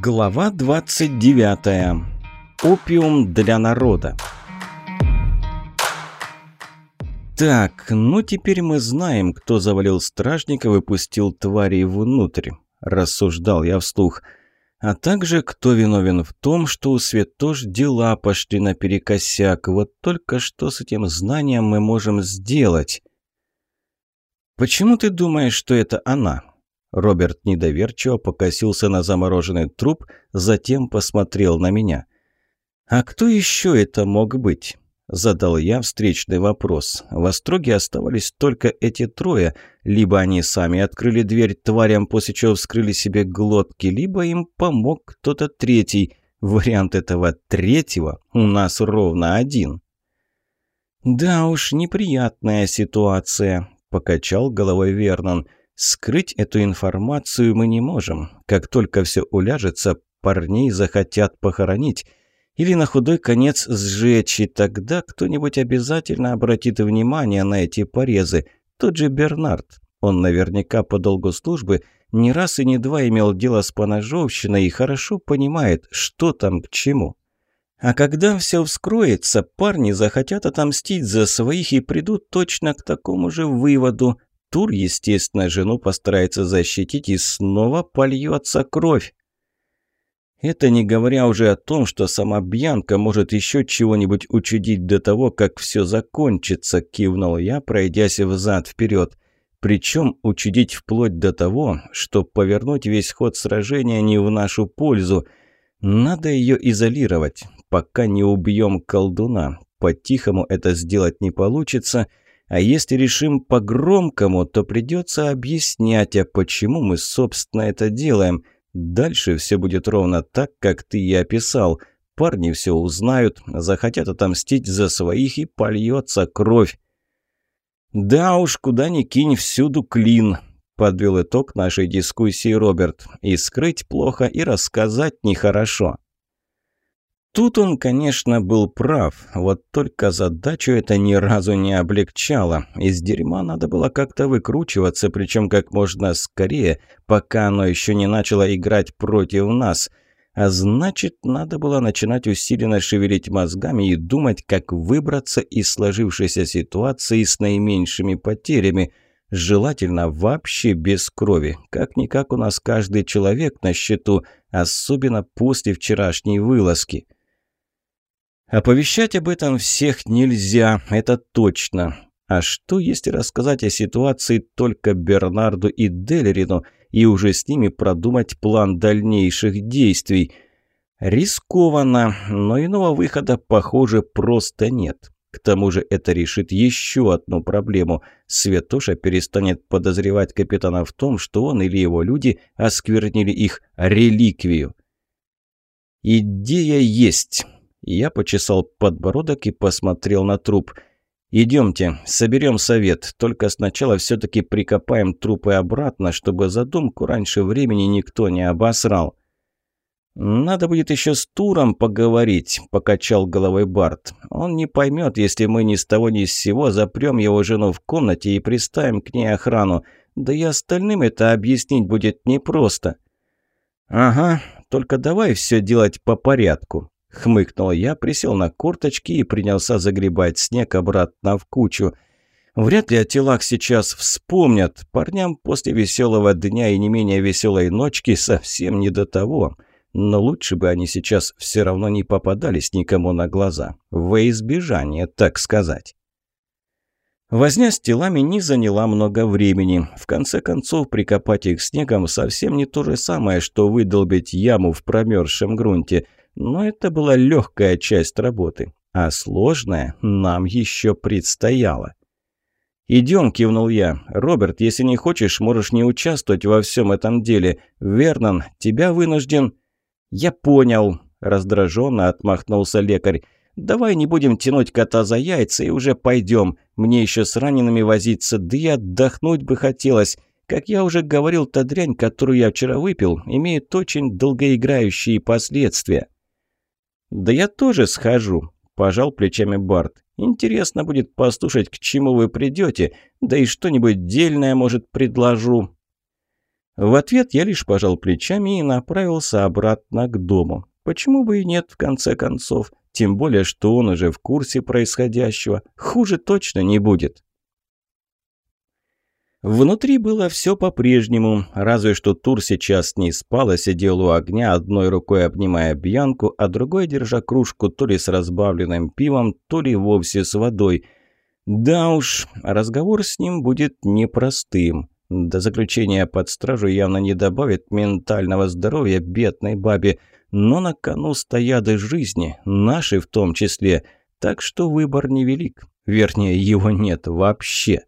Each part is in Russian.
Глава 29. Опиум для народа. Так, ну теперь мы знаем, кто завалил стражников и пустил тварей внутрь, рассуждал я вслух. А также, кто виновен в том, что у Светош дела пошли наперекосяк. Вот только что с этим знанием мы можем сделать? «Почему ты думаешь, что это она?» Роберт недоверчиво покосился на замороженный труп, затем посмотрел на меня. «А кто еще это мог быть?» Задал я встречный вопрос. В Остроге оставались только эти трое. Либо они сами открыли дверь тварям, после чего вскрыли себе глотки, либо им помог кто-то третий. Вариант этого третьего у нас ровно один. «Да уж, неприятная ситуация», – покачал головой Вернон. Скрыть эту информацию мы не можем. Как только все уляжется, парней захотят похоронить. Или на худой конец сжечь, и тогда кто-нибудь обязательно обратит внимание на эти порезы. Тот же Бернард. Он наверняка по долгу службы не раз и не два имел дело с поножовщиной и хорошо понимает, что там к чему. А когда все вскроется, парни захотят отомстить за своих и придут точно к такому же выводу – Тур, естественно, жену постарается защитить, и снова польется кровь. Это не говоря уже о том, что сама Бьянка может еще чего-нибудь учудить до того, как все закончится, кивнул я, пройдясь взад-вперед. Причем учудить вплоть до того, что повернуть весь ход сражения не в нашу пользу. Надо ее изолировать, пока не убьем колдуна. По-тихому это сделать не получится – а если решим по-громкому, то придется объяснять, а почему мы, собственно, это делаем. Дальше все будет ровно так, как ты и описал. Парни все узнают, захотят отомстить за своих, и польется кровь. «Да уж, куда ни кинь, всюду клин», – подвел итог нашей дискуссии Роберт. «И скрыть плохо, и рассказать нехорошо». Тут он, конечно, был прав, вот только задачу это ни разу не облегчало. Из дерьма надо было как-то выкручиваться, причем как можно скорее, пока оно еще не начало играть против нас. А значит, надо было начинать усиленно шевелить мозгами и думать, как выбраться из сложившейся ситуации с наименьшими потерями – Желательно вообще без крови. Как-никак у нас каждый человек на счету, особенно после вчерашней вылазки. Оповещать об этом всех нельзя, это точно. А что, если рассказать о ситуации только Бернарду и Делерину и уже с ними продумать план дальнейших действий? Рискованно, но иного выхода, похоже, просто нет. К тому же это решит еще одну проблему. Светоша перестанет подозревать капитана в том, что он или его люди осквернили их реликвию. «Идея есть». Я почесал подбородок и посмотрел на труп. «Идемте, соберем совет, только сначала все-таки прикопаем трупы обратно, чтобы задумку раньше времени никто не обосрал». «Надо будет еще с Туром поговорить», – покачал головой Барт. «Он не поймет, если мы ни с того ни с сего запрем его жену в комнате и приставим к ней охрану. Да и остальным это объяснить будет непросто». «Ага, только давай все делать по порядку», Хмыкнул я, присел на корточки и принялся загребать снег обратно в кучу. Вряд ли о телах сейчас вспомнят. Парням после веселого дня и не менее веселой ночки совсем не до того. Но лучше бы они сейчас все равно не попадались никому на глаза. Во избежание, так сказать. Возня с телами не заняла много времени. В конце концов, прикопать их снегом совсем не то же самое, что выдолбить яму в промерзшем грунте – но это была легкая часть работы, а сложная нам еще предстояла. «Идем», – кивнул я. «Роберт, если не хочешь, можешь не участвовать во всем этом деле. Вернон, тебя вынужден...» «Я понял», – раздраженно отмахнулся лекарь. «Давай не будем тянуть кота за яйца и уже пойдем. Мне еще с ранеными возиться, да и отдохнуть бы хотелось. Как я уже говорил, та дрянь, которую я вчера выпил, имеет очень долгоиграющие последствия». «Да я тоже схожу», – пожал плечами Барт. «Интересно будет послушать, к чему вы придете, да и что-нибудь дельное, может, предложу». В ответ я лишь пожал плечами и направился обратно к дому. Почему бы и нет, в конце концов? Тем более, что он уже в курсе происходящего. Хуже точно не будет. Внутри было все по-прежнему, разве что Тур сейчас не спал, а сидел у огня, одной рукой обнимая Бьянку, а другой держа кружку то ли с разбавленным пивом, то ли вовсе с водой. Да уж, разговор с ним будет непростым. До заключения под стражу явно не добавит ментального здоровья бедной бабе, но на кону стоят и жизни, наши в том числе, так что выбор невелик, вернее, его нет вообще.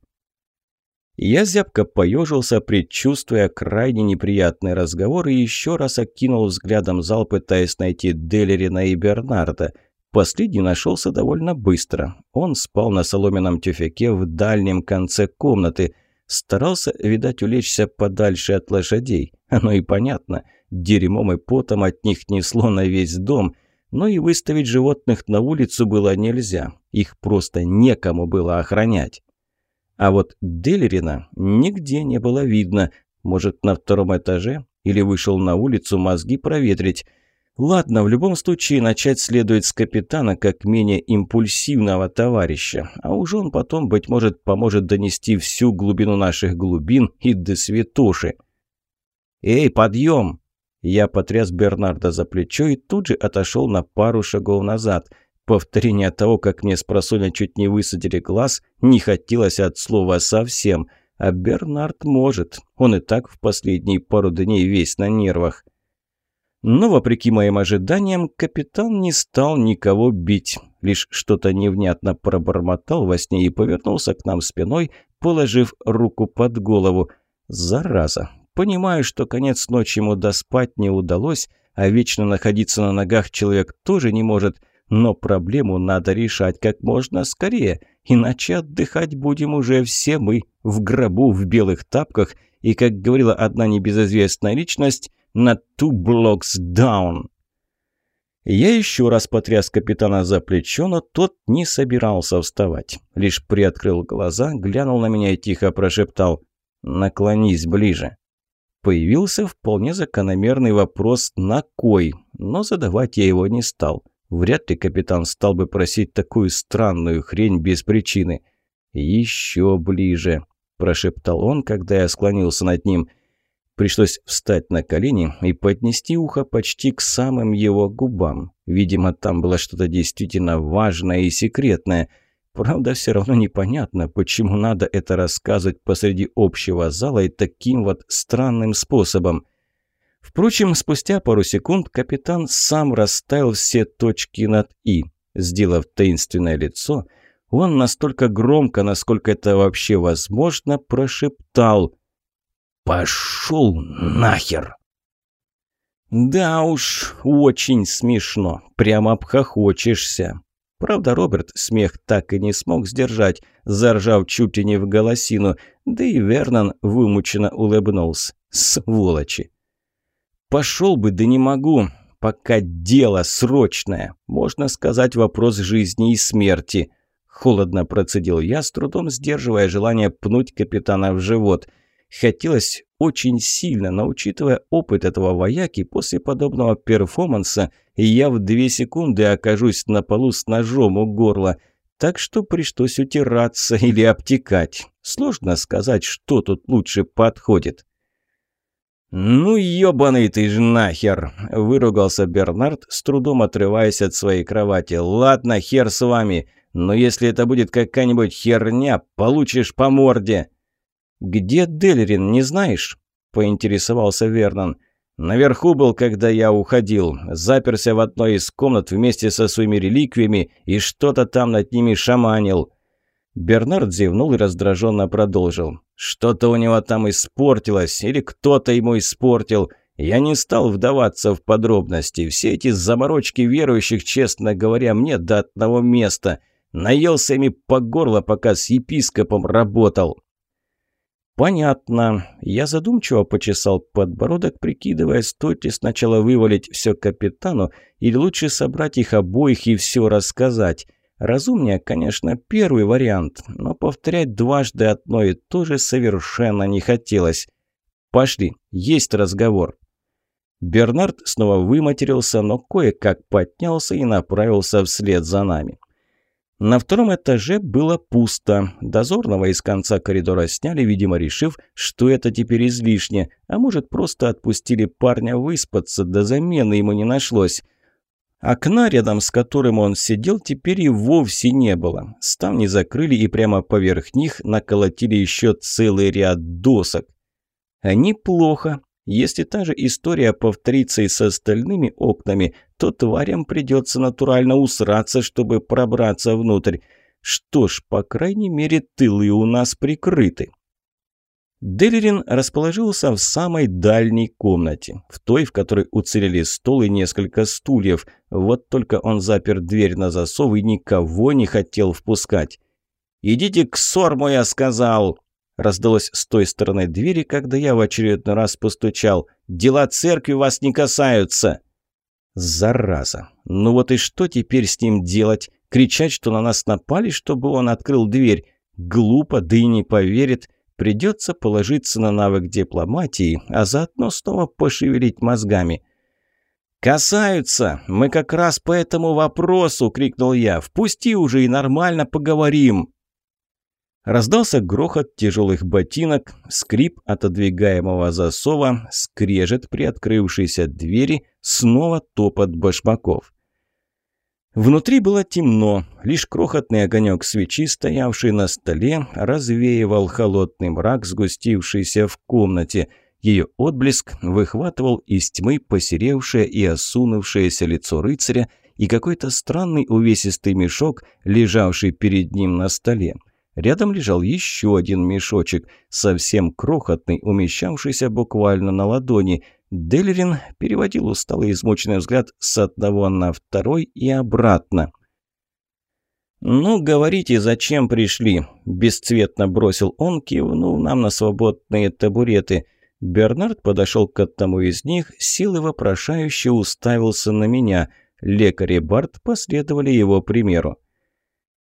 Я зябко поежился, предчувствуя крайне неприятный разговор, и еще раз окинул взглядом зал, пытаясь найти Делерина и Бернарда. Последний нашелся довольно быстро. Он спал на соломенном тюфяке в дальнем конце комнаты. Старался, видать, улечься подальше от лошадей. Оно и понятно. Дерьмом и потом от них несло на весь дом. Но и выставить животных на улицу было нельзя. Их просто некому было охранять. А вот Делерина нигде не было видно. Может, на втором этаже? Или вышел на улицу мозги проветрить? Ладно, в любом случае начать следует с капитана, как менее импульсивного товарища. А уж он потом, быть может, поможет донести всю глубину наших глубин и до святоши. «Эй, подъем!» Я потряс Бернарда за плечо и тут же отошел на пару шагов назад – Повторение того, как мне с просоня чуть не высадили глаз, не хотелось от слова совсем. А Бернард может. Он и так в последние пару дней весь на нервах. Но, вопреки моим ожиданиям, капитан не стал никого бить. Лишь что-то невнятно пробормотал во сне и повернулся к нам спиной, положив руку под голову. Зараза! Понимаю, что конец ночи ему доспать не удалось, а вечно находиться на ногах человек тоже не может – но проблему надо решать как можно скорее, иначе отдыхать будем уже все мы, в гробу, в белых тапках, и, как говорила одна небезызвестная личность, на two blocks down. Я еще раз потряс капитана за плечо, но тот не собирался вставать. Лишь приоткрыл глаза, глянул на меня и тихо прошептал «Наклонись ближе». Появился вполне закономерный вопрос «на кой?», но задавать я его не стал. Вряд ли капитан стал бы просить такую странную хрень без причины. «Еще ближе», – прошептал он, когда я склонился над ним. Пришлось встать на колени и поднести ухо почти к самым его губам. Видимо, там было что-то действительно важное и секретное. Правда, все равно непонятно, почему надо это рассказывать посреди общего зала и таким вот странным способом. Впрочем, спустя пару секунд капитан сам расставил все точки над «и». Сделав таинственное лицо, он настолько громко, насколько это вообще возможно, прошептал «Пошел нахер!» Да уж, очень смешно, прямо обхохочешься. Правда, Роберт смех так и не смог сдержать, заржав чуть ли не в голосину, да и Вернон вымученно улыбнулся. Сволочи! Пошел бы, да не могу. Пока дело срочное. Можно сказать, вопрос жизни и смерти. Холодно процедил я, с трудом сдерживая желание пнуть капитана в живот. Хотелось очень сильно, но учитывая опыт этого вояки, после подобного перформанса я в две секунды окажусь на полу с ножом у горла. Так что пришлось утираться или обтекать. Сложно сказать, что тут лучше подходит. «Ну, ёбаный ты ж нахер!» – выругался Бернард, с трудом отрываясь от своей кровати. «Ладно, хер с вами, но если это будет какая-нибудь херня, получишь по морде!» «Где Делерин, не знаешь?» – поинтересовался Вернон. «Наверху был, когда я уходил. Заперся в одной из комнат вместе со своими реликвиями и что-то там над ними шаманил». Бернард зевнул и раздраженно продолжил. «Что-то у него там испортилось, или кто-то ему испортил. Я не стал вдаваться в подробности. Все эти заморочки верующих, честно говоря, мне до одного места. Наелся ими по горло, пока с епископом работал». «Понятно». Я задумчиво почесал подбородок, прикидывая, стоит ли сначала вывалить все капитану, или лучше собрать их обоих и все рассказать. Разумнее, конечно, первый вариант, но повторять дважды одно и то же совершенно не хотелось. Пошли, есть разговор». Бернард снова выматерился, но кое-как поднялся и направился вслед за нами. На втором этаже было пусто. Дозорного из конца коридора сняли, видимо, решив, что это теперь излишне, а может, просто отпустили парня выспаться, до замены ему не нашлось. Окна, рядом с которым он сидел, теперь и вовсе не было. Ставни закрыли и прямо поверх них наколотили еще целый ряд досок. А неплохо. Если та же история повторится и с остальными окнами, то тварям придется натурально усраться, чтобы пробраться внутрь. Что ж, по крайней мере, тылы у нас прикрыты. Делерин расположился в самой дальней комнате, в той, в которой уцелели стол и несколько стульев. Вот только он запер дверь на засов и никого не хотел впускать. «Идите к Сорму, я сказал!» Раздалось с той стороны двери, когда я в очередной раз постучал. «Дела церкви вас не касаются!» «Зараза! Ну вот и что теперь с ним делать? Кричать, что на нас напали, чтобы он открыл дверь? Глупо, да и не поверит. Придется положиться на навык дипломатии, а заодно снова пошевелить мозгами». «Касаются! Мы как раз по этому вопросу!» — крикнул я. «Впусти уже и нормально поговорим!» Раздался грохот тяжелых ботинок, скрип отодвигаемого засова, скрежет при открывшейся двери, снова топот башмаков. Внутри было темно, лишь крохотный огонек свечи, стоявший на столе, развеивал холодный мрак, сгустившийся в комнате. Ее отблеск выхватывал из тьмы посеревшее и осунувшееся лицо рыцаря и какой-то странный увесистый мешок, лежавший перед ним на столе. Рядом лежал еще один мешочек, совсем крохотный, умещавшийся буквально на ладони. Делерин переводил усталый измученный взгляд с одного на второй и обратно. «Ну, говорите, зачем пришли?» – бесцветно бросил он, кивнув нам на свободные табуреты. Бернард подошел к одному из них, силы вопрошающе уставился на меня. Лекарь и Барт последовали его примеру.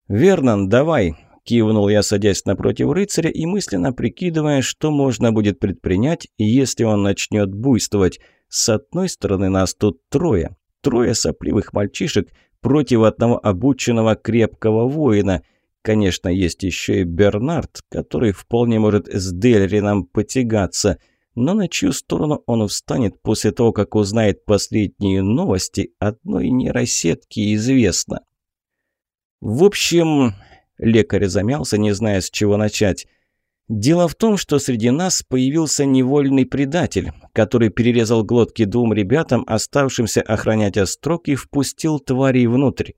«Вернон, давай, Кивнул я, садясь напротив рыцаря и мысленно прикидывая, что можно будет предпринять, если он начнет буйствовать. С одной стороны нас тут трое. Трое сопливых мальчишек против одного обученного крепкого воина. Конечно, есть еще и Бернард, который вполне может с Дельрином потягаться. Но на чью сторону он встанет после того, как узнает последние новости, одной нейросетки известно. В общем, Лекарь замялся, не зная, с чего начать. Дело в том, что среди нас появился невольный предатель, который перерезал глотки двум ребятам, оставшимся охранять острог, и впустил тварей внутрь.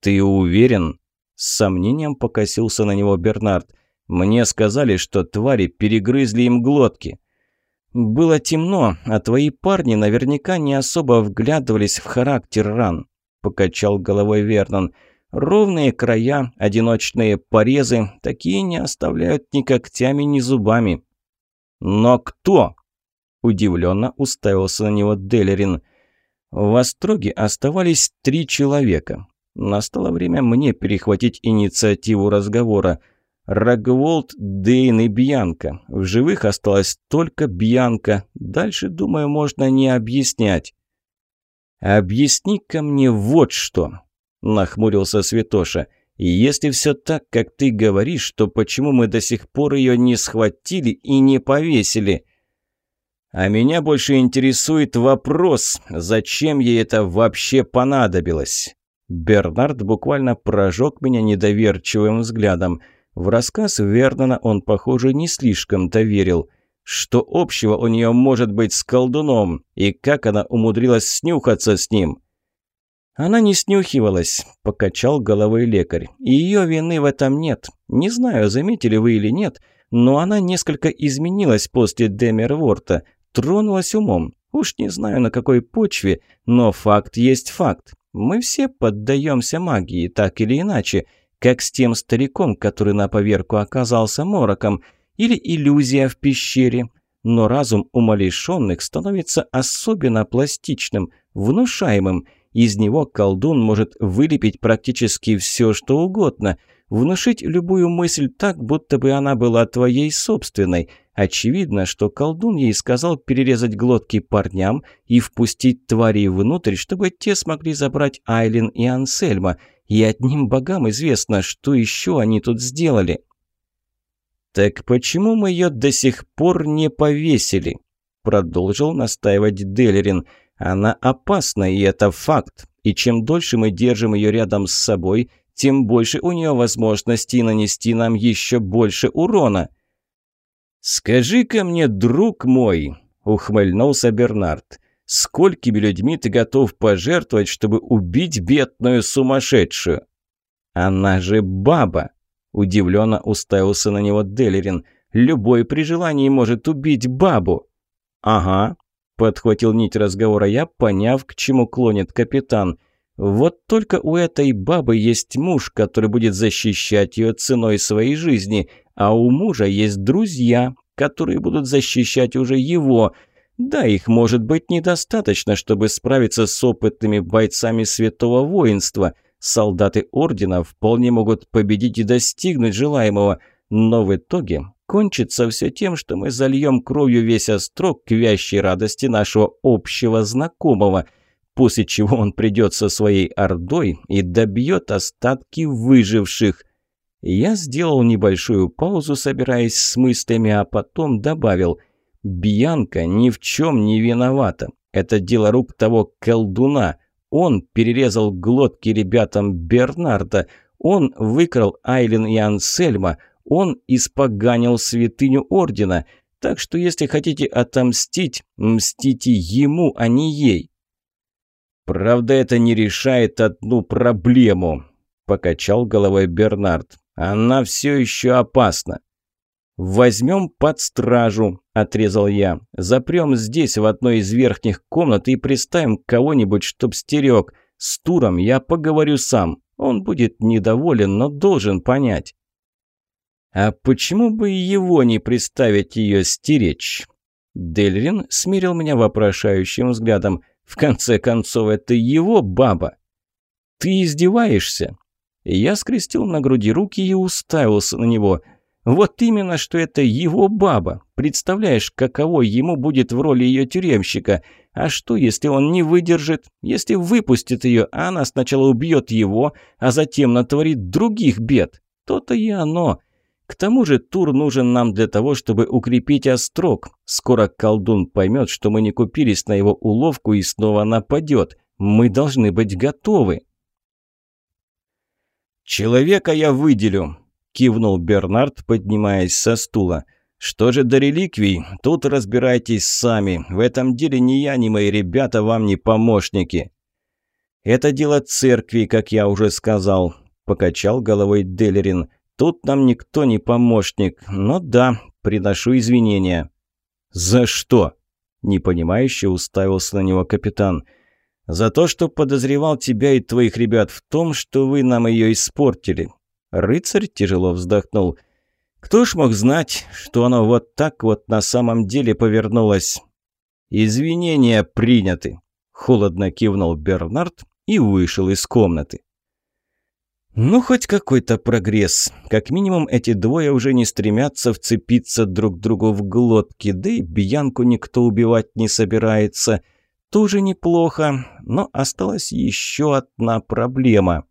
«Ты уверен?» С сомнением покосился на него Бернард. «Мне сказали, что твари перегрызли им глотки». «Было темно, а твои парни наверняка не особо вглядывались в характер ран», — покачал головой Вернон. Ровные края, одиночные порезы, такие не оставляют ни когтями, ни зубами. «Но кто?» – удивленно уставился на него Делерин. В Остроге оставались три человека. Настало время мне перехватить инициативу разговора. Рогволд, Дейн и Бьянка. В живых осталась только Бьянка. Дальше, думаю, можно не объяснять. «Объясни-ка мне вот что. – нахмурился Святоша. «И если все так, как ты говоришь, то почему мы до сих пор ее не схватили и не повесили?» «А меня больше интересует вопрос, зачем ей это вообще понадобилось?» Бернард буквально прожег меня недоверчивым взглядом. В рассказ Вернона он, похоже, не слишком-то верил. Что общего у нее может быть с колдуном, и как она умудрилась снюхаться с ним? «Она не снюхивалась», – покачал головой лекарь. «И ее вины в этом нет. Не знаю, заметили вы или нет, но она несколько изменилась после Демерворта, тронулась умом. Уж не знаю на какой почве, но факт есть факт. Мы все поддаемся магии, так или иначе, как с тем стариком, который на поверку оказался мороком, или иллюзия в пещере. Но разум умалишенных становится особенно пластичным, внушаемым – из него колдун может вылепить практически все, что угодно, внушить любую мысль так, будто бы она была твоей собственной. Очевидно, что колдун ей сказал перерезать глотки парням и впустить тварей внутрь, чтобы те смогли забрать Айлин и Ансельма. И одним богам известно, что еще они тут сделали. «Так почему мы ее до сих пор не повесили?» Продолжил настаивать Делерин. «Она опасна, и это факт. И чем дольше мы держим ее рядом с собой, тем больше у нее возможностей нанести нам еще больше урона». «Скажи-ка мне, друг мой», — ухмыльнулся Бернард, «сколькими людьми ты готов пожертвовать, чтобы убить бедную сумасшедшую?» «Она же баба!» — удивленно уставился на него Делерин. «Любой при желании может убить бабу». «Ага», — подхватил нить разговора я, поняв, к чему клонит капитан. «Вот только у этой бабы есть муж, который будет защищать ее ценой своей жизни, а у мужа есть друзья, которые будут защищать уже его. Да, их может быть недостаточно, чтобы справиться с опытными бойцами святого воинства. Солдаты Ордена вполне могут победить и достигнуть желаемого, но в итоге кончится все тем, что мы зальем кровью весь острог к вящей радости нашего общего знакомого, после чего он придет со своей ордой и добьет остатки выживших. Я сделал небольшую паузу, собираясь с мыслями, а потом добавил «Бьянка ни в чем не виновата. Это дело рук того колдуна. Он перерезал глотки ребятам Бернарда. Он выкрал Айлен и Ансельма. Он испоганил святыню Ордена. Так что если хотите отомстить, мстите ему, а не ей». «Правда, это не решает одну проблему», – покачал головой Бернард. Она все еще опасна. «Возьмем под стражу», – отрезал я. «Запрем здесь, в одной из верхних комнат, и приставим кого-нибудь, чтоб стерег. С Туром я поговорю сам. Он будет недоволен, но должен понять». «А почему бы его не приставить ее стеречь?» Дельрин смирил меня вопрошающим взглядом. «В конце концов, это его баба». «Ты издеваешься?» Я скрестил на груди руки и уставился на него. Вот именно, что это его баба. Представляешь, каково ему будет в роли ее тюремщика. А что, если он не выдержит? Если выпустит ее, а она сначала убьет его, а затем натворит других бед? То-то и оно. К тому же тур нужен нам для того, чтобы укрепить острог. Скоро колдун поймет, что мы не купились на его уловку и снова нападет. Мы должны быть готовы. «Человека я выделю», – кивнул Бернард, поднимаясь со стула. «Что же до реликвий? Тут разбирайтесь сами. В этом деле ни я, ни мои ребята вам не помощники». «Это дело церкви, как я уже сказал», – покачал головой Делерин. «Тут нам никто не помощник. Но да, приношу извинения». «За что?» – непонимающе уставился на него капитан – за то, что подозревал тебя и твоих ребят в том, что вы нам ее испортили». Рыцарь тяжело вздохнул. «Кто ж мог знать, что оно вот так вот на самом деле повернулось?» «Извинения приняты», — холодно кивнул Бернард и вышел из комнаты. Ну, хоть какой-то прогресс. Как минимум, эти двое уже не стремятся вцепиться друг другу в глотки, да и Бьянку никто убивать не собирается — тоже неплохо, но осталась еще одна проблема.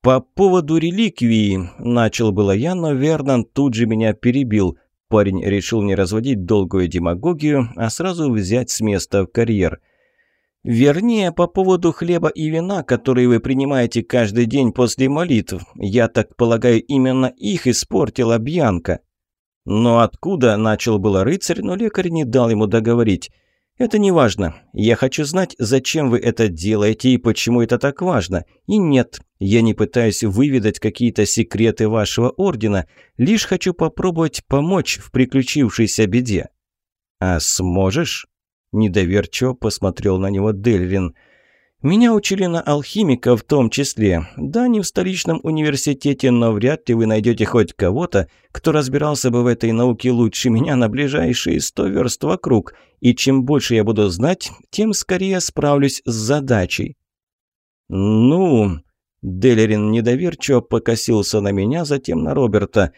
«По поводу реликвии», – начал было я, но Вернон тут же меня перебил. Парень решил не разводить долгую демагогию, а сразу взять с места в карьер. «Вернее, по поводу хлеба и вина, которые вы принимаете каждый день после молитв. Я так полагаю, именно их испортила Бьянка». «Но откуда?» – начал было рыцарь, но лекарь не дал ему договорить. «Это не важно. Я хочу знать, зачем вы это делаете и почему это так важно. И нет, я не пытаюсь выведать какие-то секреты вашего ордена, лишь хочу попробовать помочь в приключившейся беде». «А сможешь?» – недоверчиво посмотрел на него Дельрин – меня учили на алхимика в том числе. Да, не в столичном университете, но вряд ли вы найдете хоть кого-то, кто разбирался бы в этой науке лучше меня на ближайшие сто верст вокруг. И чем больше я буду знать, тем скорее справлюсь с задачей. «Ну...» Делерин недоверчиво покосился на меня, затем на Роберта.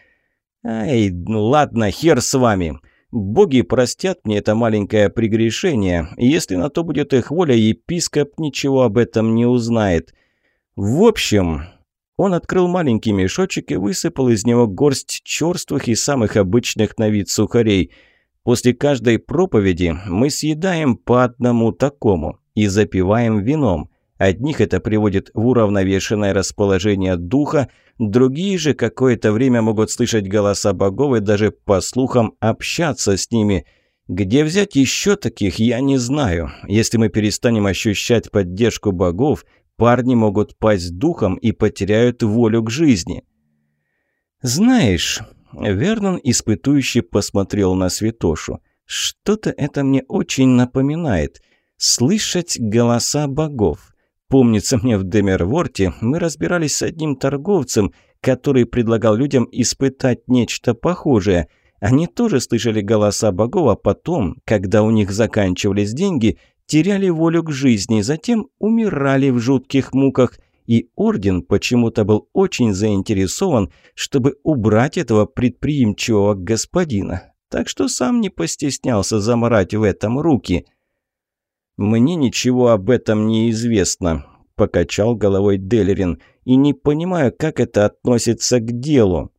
Ай, ладно, хер с вами. Боги простят мне это маленькое прегрешение, и если на то будет их воля, епископ ничего об этом не узнает. В общем, он открыл маленький мешочек и высыпал из него горсть черствых и самых обычных на вид сухарей. После каждой проповеди мы съедаем по одному такому и запиваем вином. Одних это приводит в уравновешенное расположение духа, другие же какое-то время могут слышать голоса богов и даже по слухам общаться с ними. Где взять еще таких, я не знаю. Если мы перестанем ощущать поддержку богов, парни могут пасть духом и потеряют волю к жизни. «Знаешь...» — Вернон испытующе посмотрел на Святошу. «Что-то это мне очень напоминает. Слышать голоса богов». Помнится мне, в Демерворте мы разбирались с одним торговцем, который предлагал людям испытать нечто похожее. Они тоже слышали голоса богов, а потом, когда у них заканчивались деньги, теряли волю к жизни, затем умирали в жутких муках. И орден почему-то был очень заинтересован, чтобы убрать этого предприимчивого господина. Так что сам не постеснялся заморать в этом руки. «Мне ничего об этом не известно», – покачал головой Делерин, – «и не понимаю, как это относится к делу».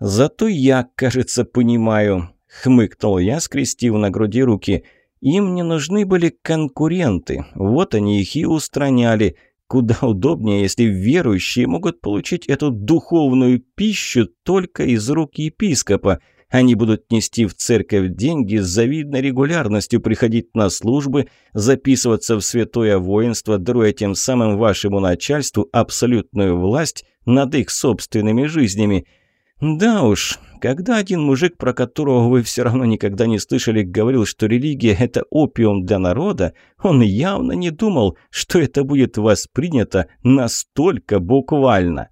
«Зато я, кажется, понимаю», – хмыкнул я, скрестив на груди руки. «Им не нужны были конкуренты, вот они их и устраняли. Куда удобнее, если верующие могут получить эту духовную пищу только из рук епископа». Они будут нести в церковь деньги, с завидной регулярностью приходить на службы, записываться в святое воинство, даруя тем самым вашему начальству абсолютную власть над их собственными жизнями. Да уж, когда один мужик, про которого вы все равно никогда не слышали, говорил, что религия – это опиум для народа, он явно не думал, что это будет воспринято настолько буквально.